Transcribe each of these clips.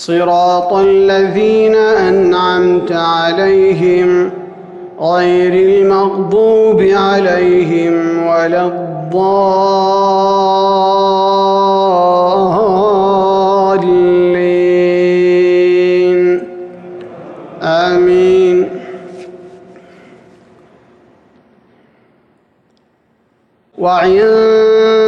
صراط الذين أنعمت عليهم غير المغضوب عليهم ولا الضالين. آمين.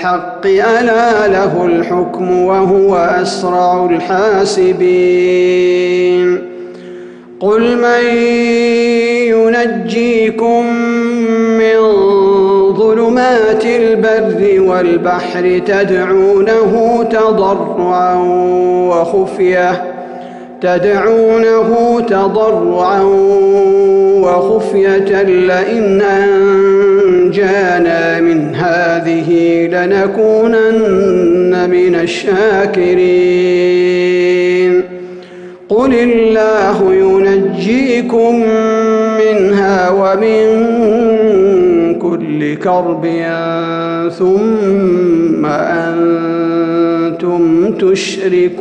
الحق ألا له الحكم وهو أسرع الحاسبين. قل من ينجيكم من ظلمات البر والبحر تدعونه تضرعا وخفية تدعونه تضرعا وخفية لئن أنجانا لنكونن من الشاكرين. قل الله ينجيكم منها ومن كل كرب ثم أنتم تشركون.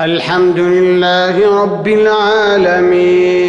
الحمد لله رب العالمين.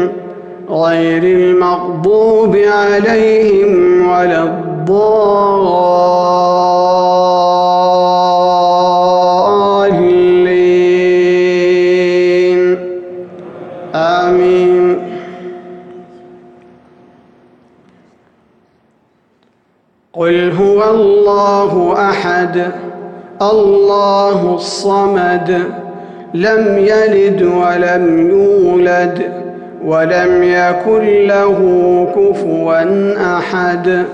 غير المغضوب عليهم ولا الضالين. آمين. قل هو الله أحد الله الصمد لم يلد ولم يولد. ولم يكن له كفوا أحد.